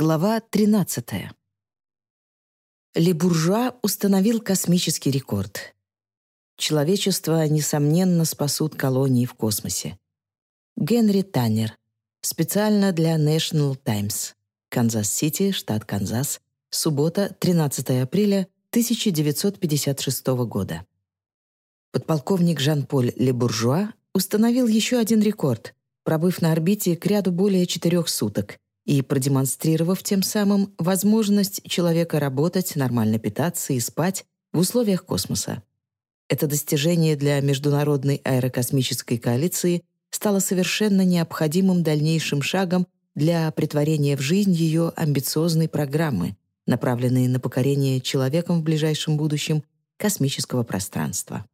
Глава 13. Ле-Буржуа установил космический рекорд. Человечество, несомненно, спасут колонии в космосе. Генри Таннер. Специально для National Times. Канзас-Сити, штат Канзас. Суббота, 13 апреля 1956 года. Подполковник Жан-Поль Ле-Буржуа установил еще один рекорд, пробыв на орбите к ряду более четырех суток и продемонстрировав тем самым возможность человека работать, нормально питаться и спать в условиях космоса. Это достижение для Международной аэрокосмической коалиции стало совершенно необходимым дальнейшим шагом для притворения в жизнь ее амбициозной программы, направленной на покорение человеком в ближайшем будущем космического пространства.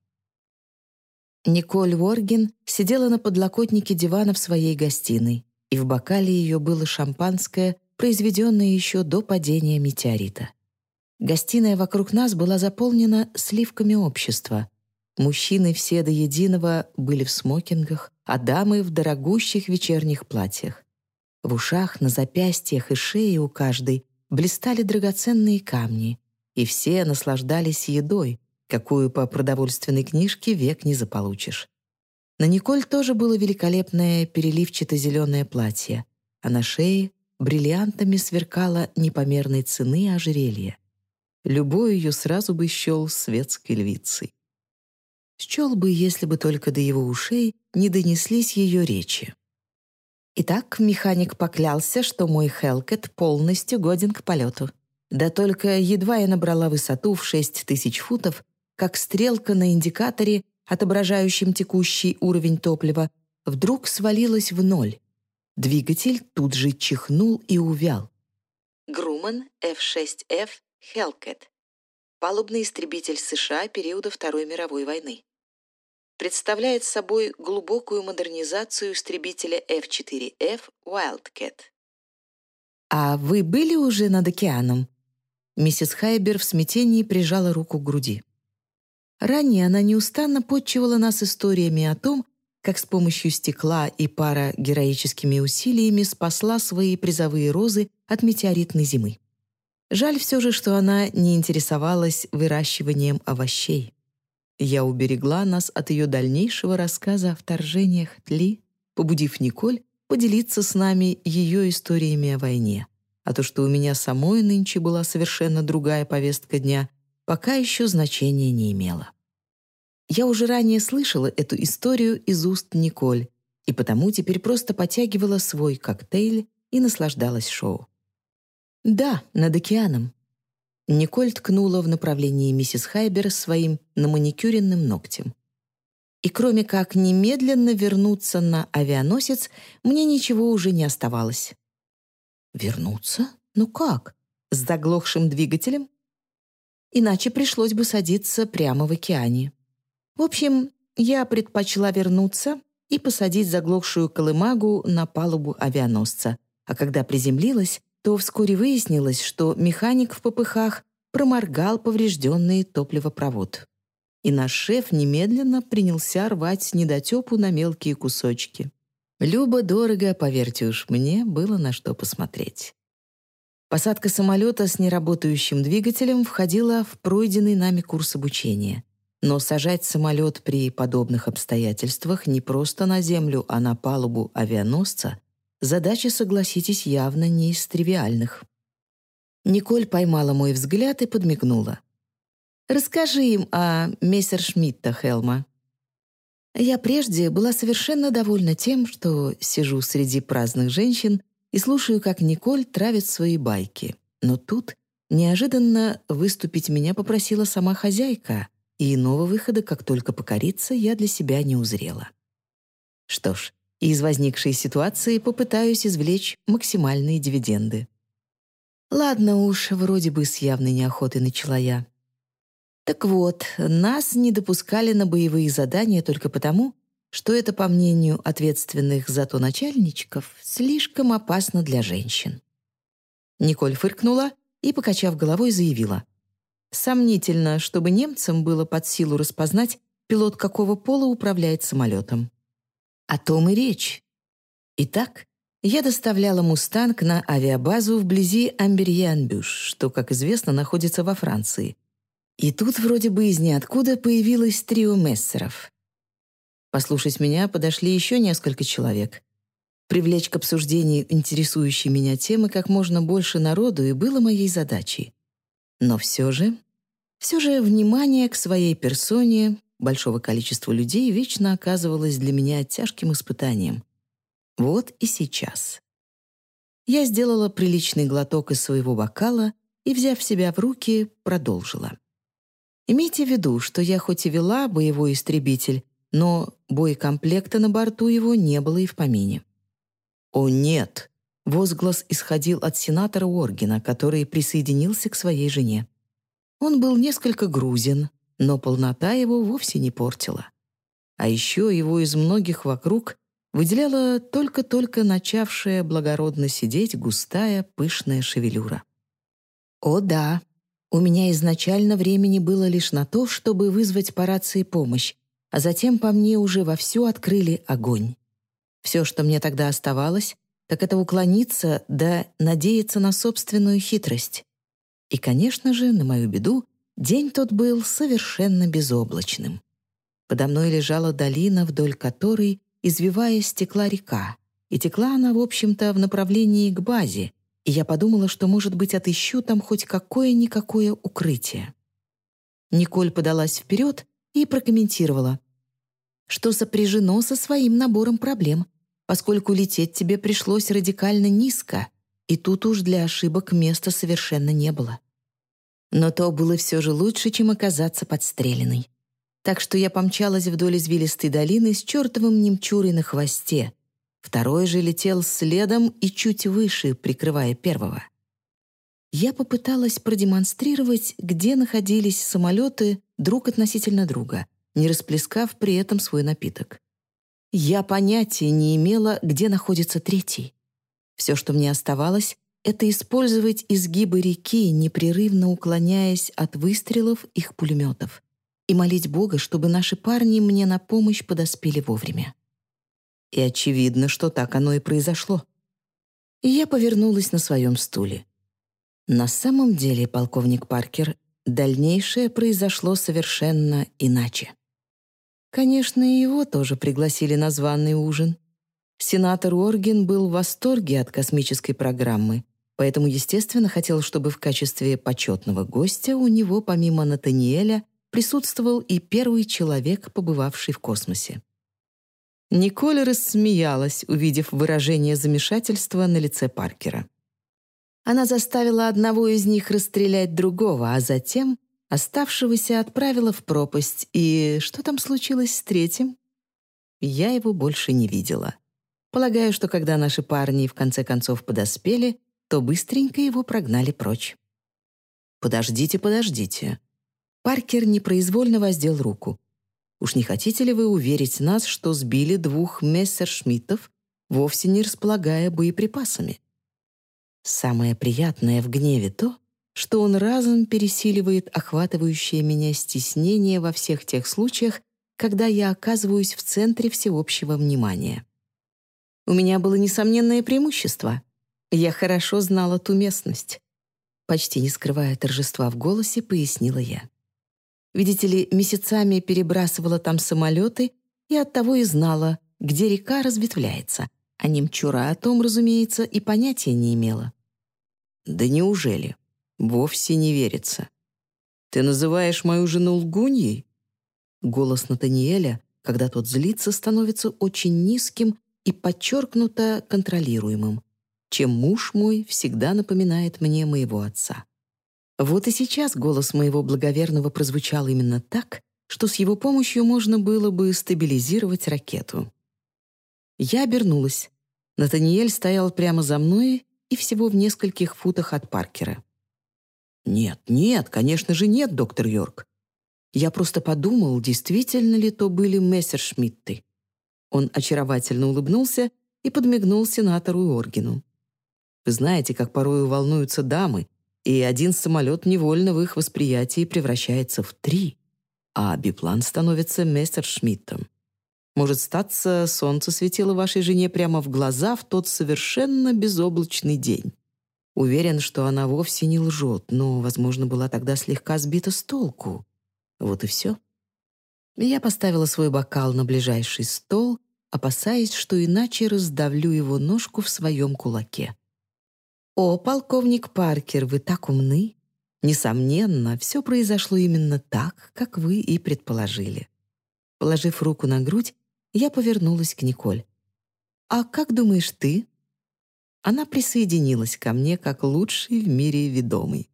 Николь Уорген сидела на подлокотнике дивана в своей гостиной, и в бокале ее было шампанское, произведенное еще до падения метеорита. Гостиная вокруг нас была заполнена сливками общества. Мужчины все до единого были в смокингах, а дамы — в дорогущих вечерних платьях. В ушах, на запястьях и шее у каждой блистали драгоценные камни, и все наслаждались едой, какую по продовольственной книжке век не заполучишь. На Николь тоже было великолепное переливчато-зеленое платье, а на шее бриллиантами сверкало непомерной цены ожерелье. Любой ее сразу бы счел светской львицей. Счел бы, если бы только до его ушей не донеслись ее речи. Итак, механик поклялся, что мой Хелкет полностью годен к полету. Да только едва я набрала высоту в шесть тысяч футов, как стрелка на индикаторе, отображающем текущий уровень топлива, вдруг свалилась в ноль. Двигатель тут же чихнул и увял. Груман F-6F Hellcat. Палубный истребитель США периода Второй мировой войны. Представляет собой глубокую модернизацию истребителя F-4F Wildcat. «А вы были уже над океаном?» Миссис Хайбер в смятении прижала руку к груди. Ранее она неустанно подчивала нас историями о том, как с помощью стекла и пара героическими усилиями спасла свои призовые розы от метеоритной зимы. Жаль все же, что она не интересовалась выращиванием овощей. Я уберегла нас от ее дальнейшего рассказа о вторжениях Тли, побудив Николь поделиться с нами ее историями о войне. А то, что у меня самой нынче была совершенно другая повестка дня, пока еще значения не имело. Я уже ранее слышала эту историю из уст Николь, и потому теперь просто потягивала свой коктейль и наслаждалась шоу. «Да, над океаном». Николь ткнула в направлении миссис Хайбер своим наманикюренным ногтем. И кроме как немедленно вернуться на авианосец, мне ничего уже не оставалось. «Вернуться? Ну как? С заглохшим двигателем?» Иначе пришлось бы садиться прямо в океане. В общем, я предпочла вернуться и посадить заглохшую колымагу на палубу авианосца. А когда приземлилась, то вскоре выяснилось, что механик в попыхах проморгал поврежденный топливопровод. И наш шеф немедленно принялся рвать недотепу на мелкие кусочки. Любо-дорого, поверьте уж мне, было на что посмотреть. Посадка самолета с неработающим двигателем входила в пройденный нами курс обучения. Но сажать самолет при подобных обстоятельствах не просто на землю, а на палубу авианосца — задача, согласитесь, явно не из тривиальных. Николь поймала мой взгляд и подмигнула. «Расскажи им о Мессершмитта, Хелма». Я прежде была совершенно довольна тем, что сижу среди праздных женщин и слушаю, как Николь травит свои байки. Но тут неожиданно выступить меня попросила сама хозяйка, и иного выхода, как только покориться, я для себя не узрела. Что ж, из возникшей ситуации попытаюсь извлечь максимальные дивиденды. Ладно уж, вроде бы с явной неохотой начала я. Так вот, нас не допускали на боевые задания только потому, что это, по мнению ответственных за то начальничков, слишком опасно для женщин. Николь фыркнула и, покачав головой, заявила. Сомнительно, чтобы немцам было под силу распознать, пилот какого пола управляет самолетом. О том и речь. Итак, Я доставляла «Мустанг» на авиабазу вблизи Амберье-Анбюш, что, как известно, находится во Франции. И тут вроде бы из ниоткуда появилось трио мессеров. Послушать меня подошли еще несколько человек. Привлечь к обсуждению интересующей меня темы как можно больше народу и было моей задачей. Но все же, все же внимание к своей персоне большого количества людей вечно оказывалось для меня тяжким испытанием — вот и сейчас. Я сделала приличный глоток из своего бокала и, взяв себя в руки, продолжила. Имейте в виду, что я хоть и вела боевой истребитель, но боекомплекта на борту его не было и в помине. «О, нет!» — возглас исходил от сенатора Оргена, который присоединился к своей жене. Он был несколько грузин, но полнота его вовсе не портила. А еще его из многих вокруг выделяла только-только начавшая благородно сидеть густая пышная шевелюра. О да, у меня изначально времени было лишь на то, чтобы вызвать по рации помощь, а затем по мне уже вовсю открыли огонь. Все, что мне тогда оставалось, так это уклониться да надеяться на собственную хитрость. И, конечно же, на мою беду, день тот был совершенно безоблачным. Подо мной лежала долина, вдоль которой извиваясь, текла река. И текла она, в общем-то, в направлении к базе, и я подумала, что, может быть, отыщу там хоть какое-никакое укрытие. Николь подалась вперед и прокомментировала, что сопряжено со своим набором проблем, поскольку лететь тебе пришлось радикально низко, и тут уж для ошибок места совершенно не было. Но то было все же лучше, чем оказаться подстреленной так что я помчалась вдоль извилистой долины с чертовым немчурой на хвосте. Второй же летел следом и чуть выше, прикрывая первого. Я попыталась продемонстрировать, где находились самолеты друг относительно друга, не расплескав при этом свой напиток. Я понятия не имела, где находится третий. Все, что мне оставалось, это использовать изгибы реки, непрерывно уклоняясь от выстрелов их пулеметов и молить Бога, чтобы наши парни мне на помощь подоспели вовремя. И очевидно, что так оно и произошло. И я повернулась на своем стуле. На самом деле, полковник Паркер, дальнейшее произошло совершенно иначе. Конечно, и его тоже пригласили на званый ужин. Сенатор Орген был в восторге от космической программы, поэтому, естественно, хотел, чтобы в качестве почетного гостя у него, помимо Натаниэля, присутствовал и первый человек, побывавший в космосе. Николь рассмеялась, увидев выражение замешательства на лице Паркера. Она заставила одного из них расстрелять другого, а затем оставшегося отправила в пропасть. И что там случилось с третьим? Я его больше не видела. Полагаю, что когда наши парни в конце концов подоспели, то быстренько его прогнали прочь. «Подождите, подождите. Паркер непроизвольно воздел руку. «Уж не хотите ли вы уверить нас, что сбили двух мессершмиттов, вовсе не располагая боеприпасами?» Самое приятное в гневе то, что он разом пересиливает охватывающее меня стеснение во всех тех случаях, когда я оказываюсь в центре всеобщего внимания. У меня было несомненное преимущество. Я хорошо знала ту местность. Почти не скрывая торжества в голосе, пояснила я. Видите ли, месяцами перебрасывала там самолеты и оттого и знала, где река разветвляется, а немчура о том, разумеется, и понятия не имела. «Да неужели? Вовсе не верится. Ты называешь мою жену лгуньей?» Голос Натаниэля, когда тот злится, становится очень низким и подчеркнуто контролируемым, чем муж мой всегда напоминает мне моего отца. Вот и сейчас голос моего благоверного прозвучал именно так, что с его помощью можно было бы стабилизировать ракету. Я обернулась. Натаниэль стоял прямо за мной и всего в нескольких футах от Паркера. «Нет, нет, конечно же нет, доктор Йорк. Я просто подумал, действительно ли то были мессершмитты». Он очаровательно улыбнулся и подмигнул сенатору Оргину. «Вы знаете, как порою волнуются дамы, и один самолет невольно в их восприятии превращается в три, а биплан становится мессершмиттом. Может, статься, солнце светило вашей жене прямо в глаза в тот совершенно безоблачный день. Уверен, что она вовсе не лжет, но, возможно, была тогда слегка сбита с толку. Вот и все. Я поставила свой бокал на ближайший стол, опасаясь, что иначе раздавлю его ножку в своем кулаке. «О, полковник Паркер, вы так умны!» Несомненно, все произошло именно так, как вы и предположили. Положив руку на грудь, я повернулась к Николь. «А как думаешь ты?» Она присоединилась ко мне как лучший в мире ведомый.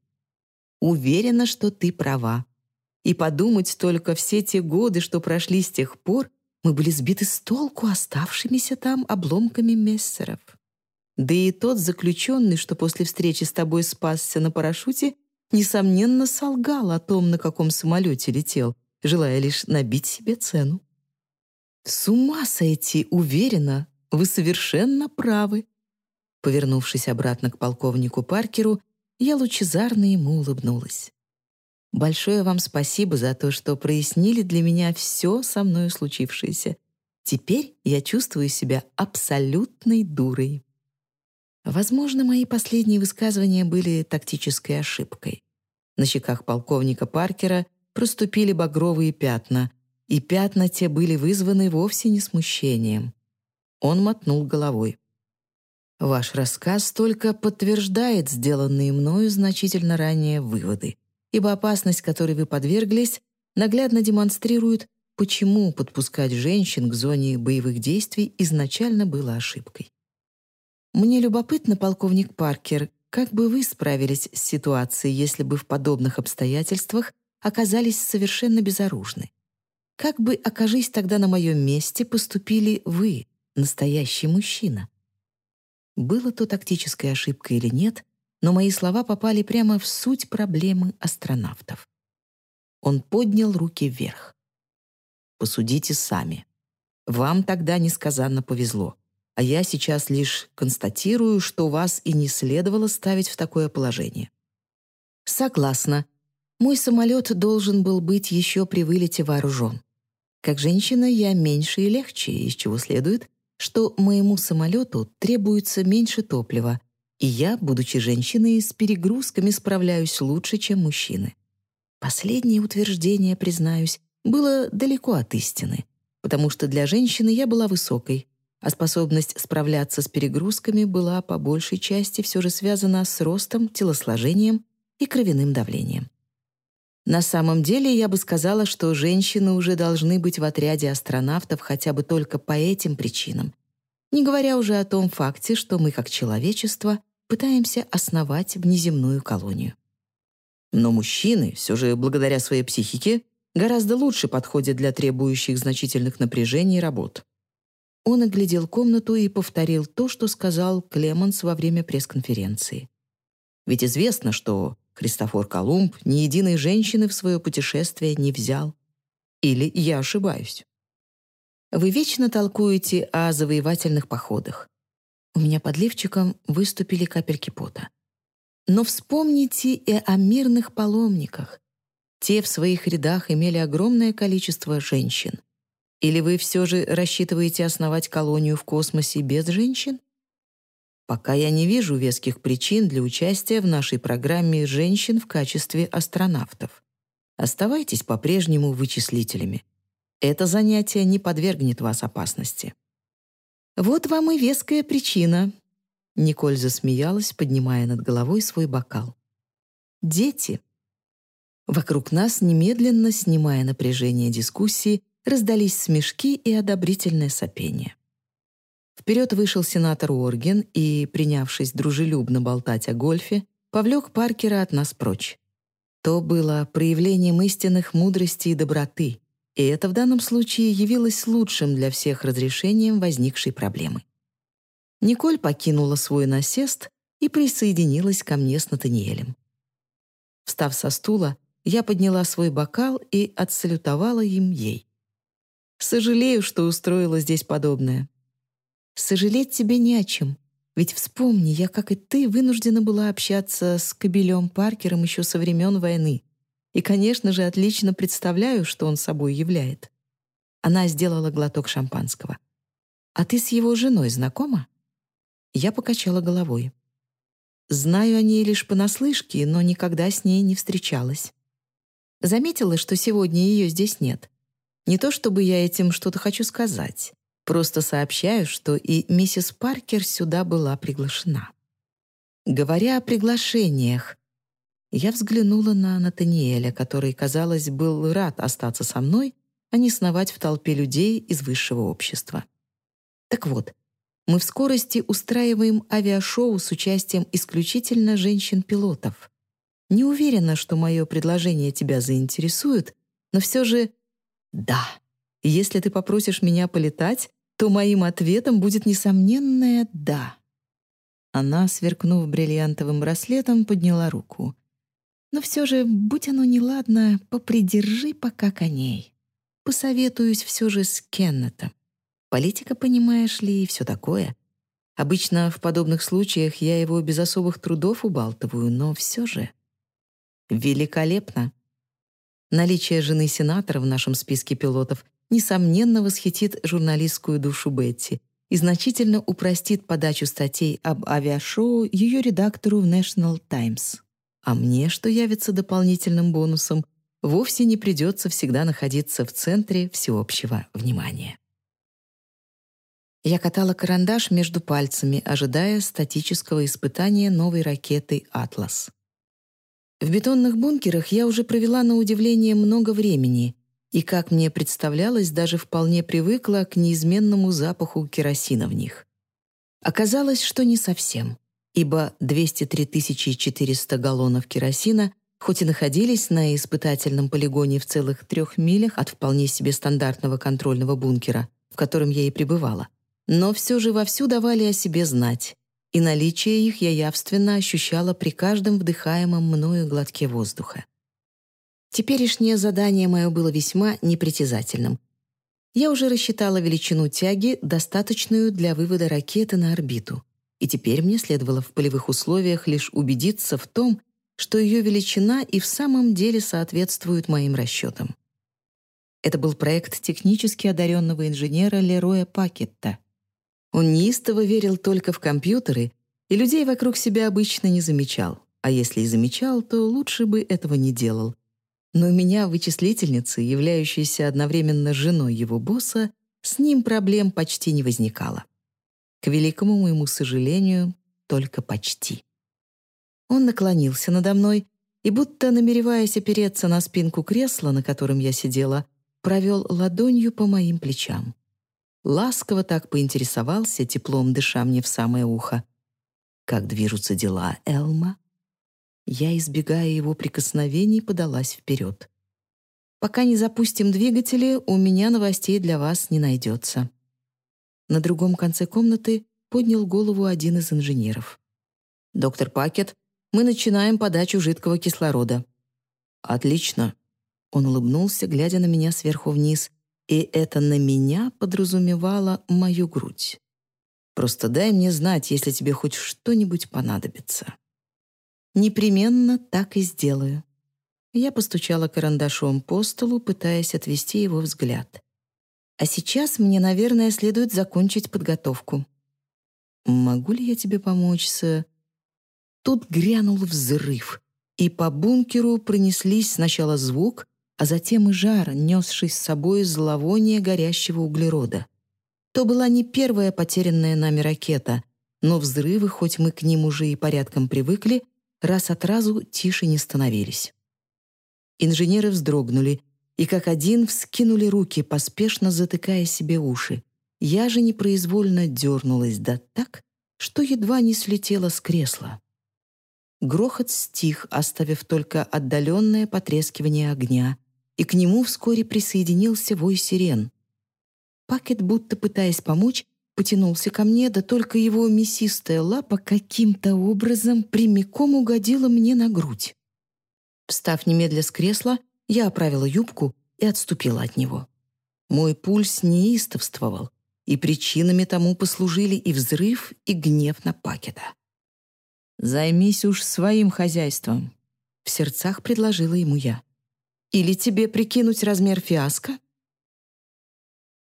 «Уверена, что ты права. И подумать только все те годы, что прошли с тех пор, мы были сбиты с толку оставшимися там обломками мессеров. Да и тот заключенный, что после встречи с тобой спасся на парашюте, несомненно, солгал о том, на каком самолете летел, желая лишь набить себе цену. «С ума сойти, уверена, вы совершенно правы». Повернувшись обратно к полковнику Паркеру, я лучезарно ему улыбнулась. «Большое вам спасибо за то, что прояснили для меня все со мною случившееся. Теперь я чувствую себя абсолютной дурой». Возможно, мои последние высказывания были тактической ошибкой. На щеках полковника Паркера проступили багровые пятна, и пятна те были вызваны вовсе не смущением. Он мотнул головой. «Ваш рассказ только подтверждает сделанные мною значительно ранее выводы, ибо опасность, которой вы подверглись, наглядно демонстрирует, почему подпускать женщин к зоне боевых действий изначально было ошибкой. Мне любопытно, полковник Паркер, как бы вы справились с ситуацией, если бы в подобных обстоятельствах оказались совершенно безоружны? Как бы, окажись тогда на моем месте, поступили вы, настоящий мужчина? Было то тактической ошибкой или нет, но мои слова попали прямо в суть проблемы астронавтов. Он поднял руки вверх. «Посудите сами. Вам тогда несказанно повезло а я сейчас лишь констатирую, что вас и не следовало ставить в такое положение. Согласна. Мой самолет должен был быть еще при вылете вооружен. Как женщина я меньше и легче, из чего следует, что моему самолету требуется меньше топлива, и я, будучи женщиной, с перегрузками справляюсь лучше, чем мужчины. Последнее утверждение, признаюсь, было далеко от истины, потому что для женщины я была высокой, а способность справляться с перегрузками была по большей части все же связана с ростом, телосложением и кровяным давлением. На самом деле, я бы сказала, что женщины уже должны быть в отряде астронавтов хотя бы только по этим причинам, не говоря уже о том факте, что мы, как человечество, пытаемся основать внеземную колонию. Но мужчины, все же благодаря своей психике, гораздо лучше подходят для требующих значительных напряжений работ. Он оглядел комнату и повторил то, что сказал Клеманс во время пресс-конференции. Ведь известно, что Христофор Колумб ни единой женщины в свое путешествие не взял. Или я ошибаюсь? Вы вечно толкуете о завоевательных походах. У меня под лифчиком выступили капельки пота. Но вспомните и о мирных паломниках. Те в своих рядах имели огромное количество женщин. Или вы все же рассчитываете основать колонию в космосе без женщин? Пока я не вижу веских причин для участия в нашей программе женщин в качестве астронавтов. Оставайтесь по-прежнему вычислителями. Это занятие не подвергнет вас опасности. Вот вам и веская причина. Николь засмеялась, поднимая над головой свой бокал. Дети. Вокруг нас, немедленно снимая напряжение дискуссии, раздались смешки и одобрительное сопение. Вперед вышел сенатор Уорген и, принявшись дружелюбно болтать о гольфе, повлек Паркера от нас прочь. То было проявлением истинных мудрости и доброты, и это в данном случае явилось лучшим для всех разрешением возникшей проблемы. Николь покинула свой насест и присоединилась ко мне с Натаниэлем. Встав со стула, я подняла свой бокал и отсалютовала им ей. Сожалею, что устроила здесь подобное. Сожалеть тебе не о чем. Ведь вспомни, я, как и ты, вынуждена была общаться с Кобелем Паркером еще со времен войны. И, конечно же, отлично представляю, что он собой являет. Она сделала глоток шампанского. «А ты с его женой знакома?» Я покачала головой. Знаю о ней лишь понаслышке, но никогда с ней не встречалась. Заметила, что сегодня ее здесь нет. Не то чтобы я этим что-то хочу сказать. Просто сообщаю, что и миссис Паркер сюда была приглашена. Говоря о приглашениях, я взглянула на Натаниэля, который, казалось, был рад остаться со мной, а не сновать в толпе людей из высшего общества. Так вот, мы в скорости устраиваем авиашоу с участием исключительно женщин-пилотов. Не уверена, что мое предложение тебя заинтересует, но все же «да». Если ты попросишь меня полетать, то моим ответом будет несомненное «да». Она, сверкнув бриллиантовым браслетом, подняла руку. «Но все же, будь оно неладно, попридержи пока коней. Посоветуюсь все же с Кеннетом. Политика, понимаешь ли, и все такое. Обычно в подобных случаях я его без особых трудов убалтываю, но все же... Великолепно. Наличие жены сенатора в нашем списке пилотов несомненно восхитит журналистскую душу Бетти и значительно упростит подачу статей об авиашоу ее редактору в National Times. А мне, что явится дополнительным бонусом, вовсе не придется всегда находиться в центре всеобщего внимания. Я катала карандаш между пальцами, ожидая статического испытания новой ракеты «Атлас». В бетонных бункерах я уже провела на удивление много времени и, как мне представлялось, даже вполне привыкла к неизменному запаху керосина в них. Оказалось, что не совсем, ибо 203 400 галлонов керосина хоть и находились на испытательном полигоне в целых трех милях от вполне себе стандартного контрольного бункера, в котором я и пребывала, но все же вовсю давали о себе знать, и наличие их я явственно ощущала при каждом вдыхаемом мною глотке воздуха. Теперешнее задание мое было весьма непритязательным. Я уже рассчитала величину тяги, достаточную для вывода ракеты на орбиту, и теперь мне следовало в полевых условиях лишь убедиться в том, что ее величина и в самом деле соответствует моим расчетам. Это был проект технически одаренного инженера Лероя Пакетта — он неистово верил только в компьютеры и людей вокруг себя обычно не замечал, а если и замечал, то лучше бы этого не делал. Но у меня, вычислительницы, являющейся одновременно женой его босса, с ним проблем почти не возникало. К великому моему сожалению, только почти. Он наклонился надо мной и, будто намереваясь опереться на спинку кресла, на котором я сидела, провел ладонью по моим плечам. Ласково так поинтересовался, теплом дыша мне в самое ухо. «Как движутся дела, Элма?» Я, избегая его прикосновений, подалась вперед. «Пока не запустим двигатели, у меня новостей для вас не найдется». На другом конце комнаты поднял голову один из инженеров. «Доктор Пакет, мы начинаем подачу жидкого кислорода». «Отлично». Он улыбнулся, глядя на меня сверху вниз, и это на меня подразумевало мою грудь. Просто дай мне знать, если тебе хоть что-нибудь понадобится. Непременно так и сделаю. Я постучала карандашом по столу, пытаясь отвести его взгляд. А сейчас мне, наверное, следует закончить подготовку. Могу ли я тебе помочь с... Тут грянул взрыв, и по бункеру пронеслись сначала звук, а затем и жар, несший с собой зловоние горящего углерода. То была не первая потерянная нами ракета, но взрывы, хоть мы к ним уже и порядком привыкли, раз от разу тише не становились. Инженеры вздрогнули и как один вскинули руки, поспешно затыкая себе уши. Я же непроизвольно дернулась да так, что едва не слетела с кресла. Грохот стих, оставив только отдаленное потрескивание огня — и к нему вскоре присоединился вой сирен. Пакет, будто пытаясь помочь, потянулся ко мне, да только его мясистая лапа каким-то образом прямиком угодила мне на грудь. Встав немедля с кресла, я оправила юбку и отступила от него. Мой пульс неистовствовал, и причинами тому послужили и взрыв, и гнев на пакета. «Займись уж своим хозяйством», — в сердцах предложила ему я. Или тебе прикинуть размер фиаско?»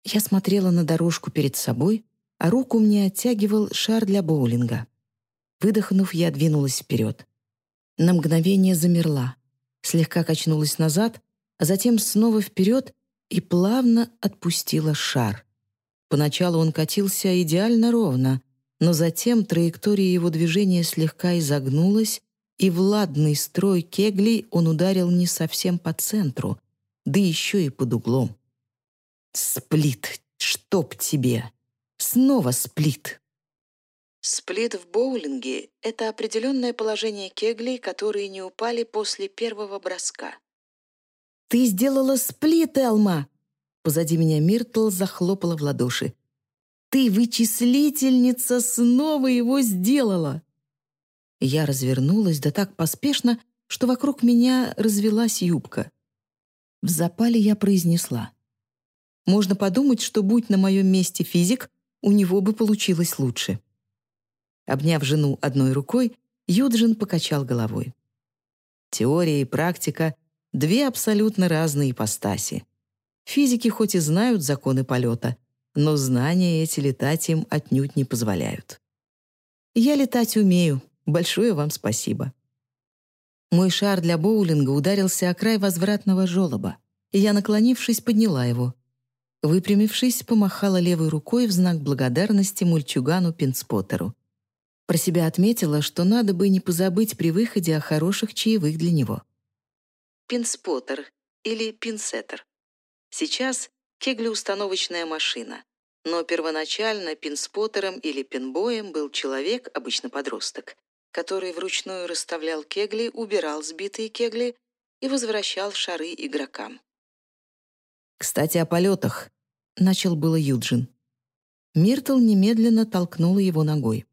Я смотрела на дорожку перед собой, а руку мне оттягивал шар для боулинга. Выдохнув, я двинулась вперед. На мгновение замерла, слегка качнулась назад, а затем снова вперед и плавно отпустила шар. Поначалу он катился идеально ровно, но затем траектория его движения слегка изогнулась, и в ладный строй кеглей он ударил не совсем по центру, да еще и под углом. «Сплит, чтоб тебе! Снова сплит!» Сплит в боулинге — это определенное положение кеглей, которые не упали после первого броска. «Ты сделала сплит, Элма!» Позади меня Миртл захлопала в ладоши. «Ты, вычислительница, снова его сделала!» Я развернулась да так поспешно, что вокруг меня развелась юбка. В запале я произнесла. «Можно подумать, что, будь на моем месте физик, у него бы получилось лучше». Обняв жену одной рукой, Юджин покачал головой. Теория и практика — две абсолютно разные ипостаси. Физики хоть и знают законы полета, но знания эти летать им отнюдь не позволяют. Я летать умею, большое вам спасибо. Мой шар для боулинга ударился о край возвратного желоба, и я, наклонившись, подняла его. Выпрямившись, помахала левой рукой в знак благодарности мульчугану Пинспоттеру. Про себя отметила, что надо бы не позабыть при выходе о хороших чаевых для него. Пинспоттер или пинсеттер. Сейчас кеглеустановочная машина, но первоначально пинспоттером или пинбоем был человек, обычно подросток, который вручную расставлял кегли, убирал сбитые кегли и возвращал шары игрокам. «Кстати, о полетах», — начал было Юджин. Миртл немедленно толкнула его ногой.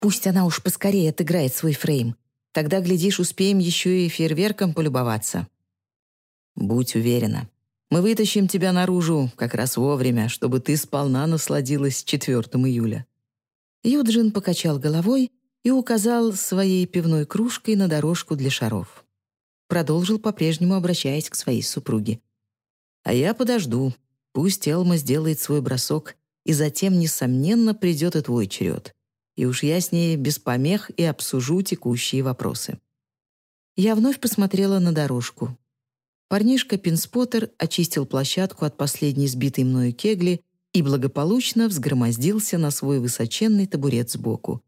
Пусть она уж поскорее отыграет свой фрейм. Тогда, глядишь, успеем еще и фейерверком полюбоваться. Будь уверена. Мы вытащим тебя наружу как раз вовремя, чтобы ты сполна насладилась 4 июля». Юджин покачал головой и указал своей пивной кружкой на дорожку для шаров. Продолжил, по-прежнему обращаясь к своей супруге. «А я подожду. Пусть Элма сделает свой бросок, и затем, несомненно, придет и твой черед и уж я с ней без помех и обсужу текущие вопросы. Я вновь посмотрела на дорожку. Парнишка Пинспоттер очистил площадку от последней сбитой мною кегли и благополучно взгромоздился на свой высоченный табурет сбоку.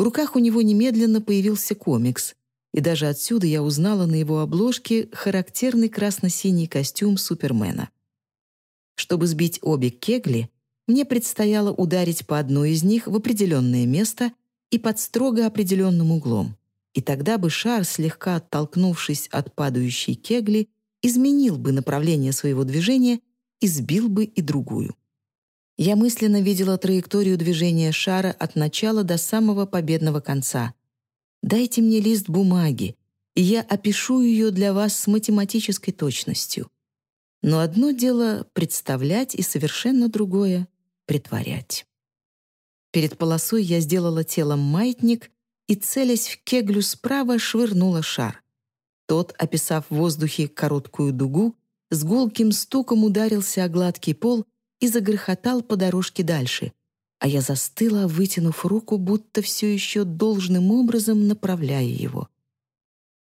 В руках у него немедленно появился комикс, и даже отсюда я узнала на его обложке характерный красно-синий костюм Супермена. Чтобы сбить обе кегли, мне предстояло ударить по одной из них в определенное место и под строго определенным углом. И тогда бы шар, слегка оттолкнувшись от падающей кегли, изменил бы направление своего движения и сбил бы и другую. Я мысленно видела траекторию движения шара от начала до самого победного конца. Дайте мне лист бумаги, и я опишу ее для вас с математической точностью. Но одно дело представлять и совершенно другое притворять. Перед полосой я сделала телом маятник и, целясь в кеглю справа, швырнула шар. Тот, описав в воздухе короткую дугу, с гулким стуком ударился о гладкий пол и загрохотал по дорожке дальше, а я застыла, вытянув руку, будто все еще должным образом направляя его.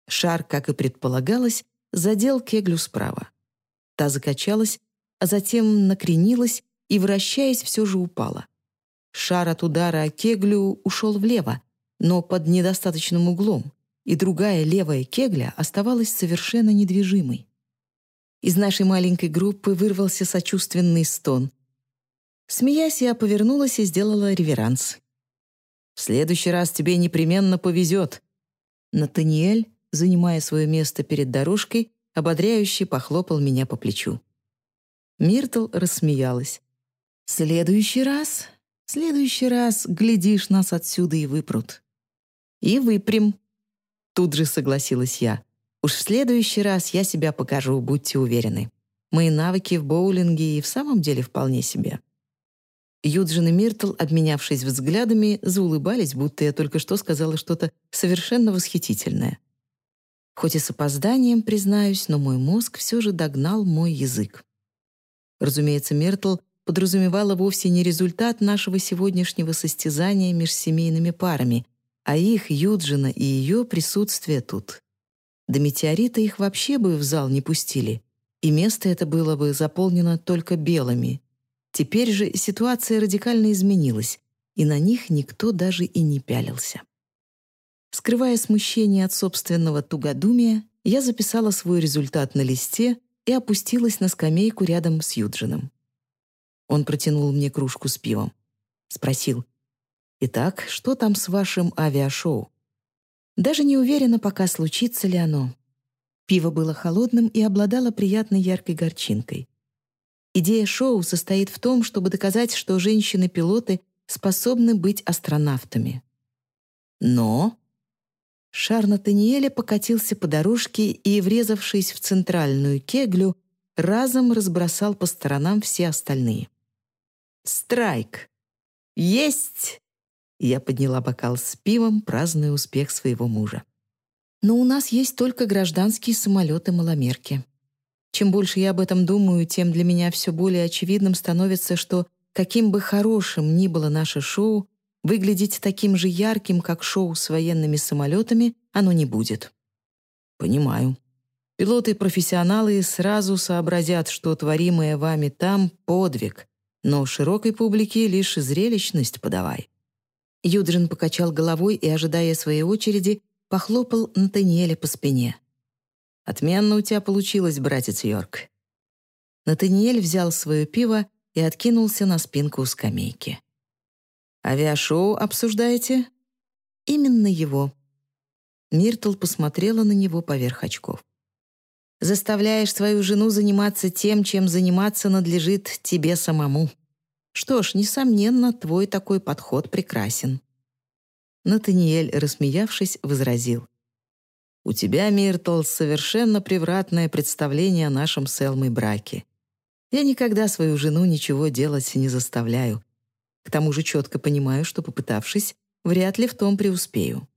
Шар, как и предполагалось, задел кеглю справа. Та закачалась, а затем накренилась и, вращаясь, все же упала. Шар от удара о кеглю ушел влево, но под недостаточным углом, и другая левая кегля оставалась совершенно недвижимой. Из нашей маленькой группы вырвался сочувственный стон. Смеясь, я повернулась и сделала реверанс. «В следующий раз тебе непременно повезет». Натаниэль, занимая свое место перед дорожкой, ободряюще похлопал меня по плечу. Миртл рассмеялась. Следующий раз, следующий раз, глядишь, нас отсюда и выпрут. И выпрям. Тут же согласилась я. Уж в следующий раз я себя покажу, будьте уверены. Мои навыки в боулинге и в самом деле вполне себе. Юджин и Миртл, обменявшись взглядами, заулыбались, будто я только что сказала что-то совершенно восхитительное. Хоть и с опозданием, признаюсь, но мой мозг все же догнал мой язык. Разумеется, Мертл подразумевала вовсе не результат нашего сегодняшнего состязания между семейными парами, а их, Юджина и ее присутствие тут. До метеорита их вообще бы в зал не пустили, и место это было бы заполнено только белыми. Теперь же ситуация радикально изменилась, и на них никто даже и не пялился. Скрывая смущение от собственного тугодумия, я записала свой результат на листе и опустилась на скамейку рядом с Юджином. Он протянул мне кружку с пивом. Спросил, «Итак, что там с вашим авиашоу?» Даже не уверена пока, случится ли оно. Пиво было холодным и обладало приятной яркой горчинкой. Идея шоу состоит в том, чтобы доказать, что женщины-пилоты способны быть астронавтами. Но шар Натаниэля покатился по дорожке и, врезавшись в центральную кеглю, разом разбросал по сторонам все остальные. «Страйк! Есть!» Я подняла бокал с пивом, празднуя успех своего мужа. Но у нас есть только гражданские самолеты-маломерки. Чем больше я об этом думаю, тем для меня все более очевидным становится, что каким бы хорошим ни было наше шоу, выглядеть таким же ярким, как шоу с военными самолетами, оно не будет. Понимаю. Пилоты-профессионалы сразу сообразят, что творимое вами там — подвиг, но широкой публике лишь зрелищность подавай. Юджин покачал головой и, ожидая своей очереди, похлопал Натаниэля по спине. «Отменно у тебя получилось, братец Йорк». Натаниэль взял свое пиво и откинулся на спинку у скамейки. «Авиашоу обсуждаете?» «Именно его». Миртл посмотрела на него поверх очков. «Заставляешь свою жену заниматься тем, чем заниматься надлежит тебе самому». Что ж, несомненно, твой такой подход прекрасен». Натаниэль, рассмеявшись, возразил. «У тебя, Миртл, совершенно превратное представление о нашем с Элмой браке. Я никогда свою жену ничего делать не заставляю. К тому же четко понимаю, что, попытавшись, вряд ли в том преуспею».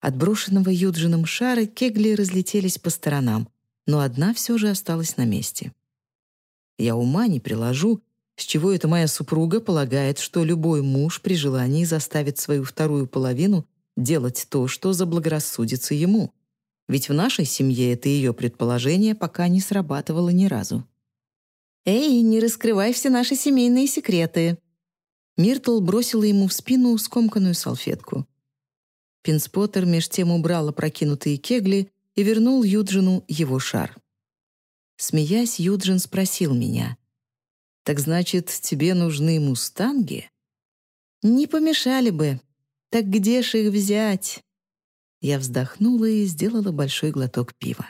От брошенного Юджином шара кегли разлетелись по сторонам, но одна все же осталась на месте. Я ума не приложу, с чего это моя супруга полагает, что любой муж при желании заставит свою вторую половину делать то, что заблагорассудится ему? Ведь в нашей семье это ее предположение пока не срабатывало ни разу. «Эй, не раскрывай все наши семейные секреты!» Миртл бросила ему в спину скомканную салфетку. Пинспоттер меж тем убрал опрокинутые кегли и вернул Юджину его шар. Смеясь, Юджин спросил меня, так значит, тебе нужны мустанги? Не помешали бы. Так где ж их взять? Я вздохнула и сделала большой глоток пива.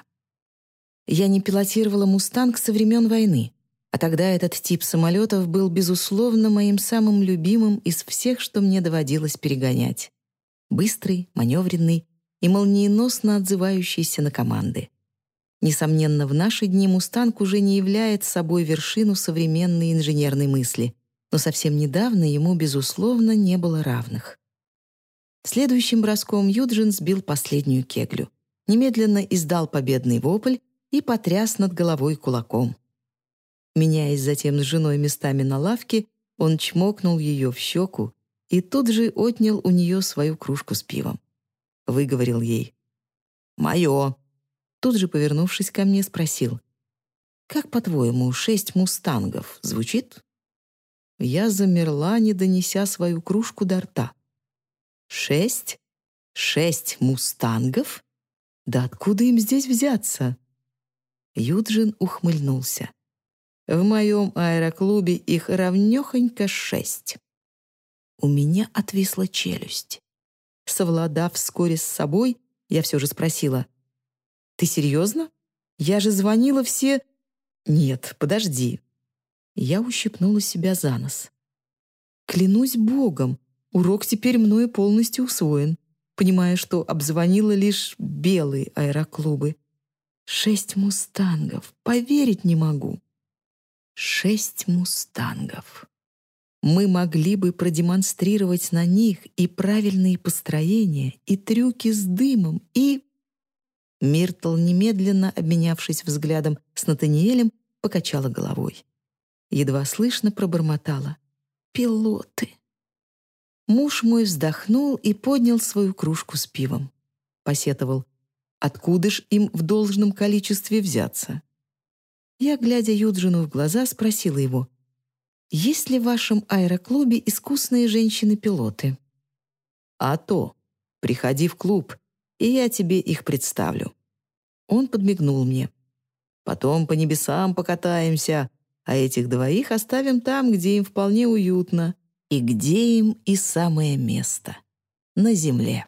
Я не пилотировала «Мустанг» со времен войны, а тогда этот тип самолетов был, безусловно, моим самым любимым из всех, что мне доводилось перегонять. Быстрый, маневренный и молниеносно отзывающийся на команды. Несомненно, в наши дни «Мустанг» уже не являет собой вершину современной инженерной мысли, но совсем недавно ему, безусловно, не было равных. Следующим броском Юджин сбил последнюю кеглю, немедленно издал победный вопль и потряс над головой кулаком. Меняясь затем с женой местами на лавке, он чмокнул ее в щеку и тут же отнял у нее свою кружку с пивом. Выговорил ей «Мое!» Тут же, повернувшись ко мне, спросил. «Как, по-твоему, шесть мустангов звучит?» Я замерла, не донеся свою кружку до рта. «Шесть? Шесть мустангов? Да откуда им здесь взяться?» Юджин ухмыльнулся. «В моем аэроклубе их равнёхонько шесть». У меня отвисла челюсть. Совладав вскоре с собой, я все же спросила — ты серьезно? Я же звонила все... Нет, подожди. Я ущипнула себя за нос. Клянусь Богом, урок теперь мною полностью усвоен, понимая, что обзвонила лишь белые аэроклубы. Шесть мустангов, поверить не могу. Шесть мустангов. Мы могли бы продемонстрировать на них и правильные построения, и трюки с дымом, и... Миртл, немедленно обменявшись взглядом с Натаниэлем, покачала головой. едва слышно пробормотала. «Пилоты». Муж мой вздохнул и поднял свою кружку с пивом. Посетовал, откуда ж им в должном количестве взяться? Я, глядя Юджину в глаза, спросила его, «Есть ли в вашем аэроклубе искусные женщины-пилоты?» «А то. Приходи в клуб, и я тебе их представлю». Он подмигнул мне. «Потом по небесам покатаемся, а этих двоих оставим там, где им вполне уютно, и где им и самое место — на земле.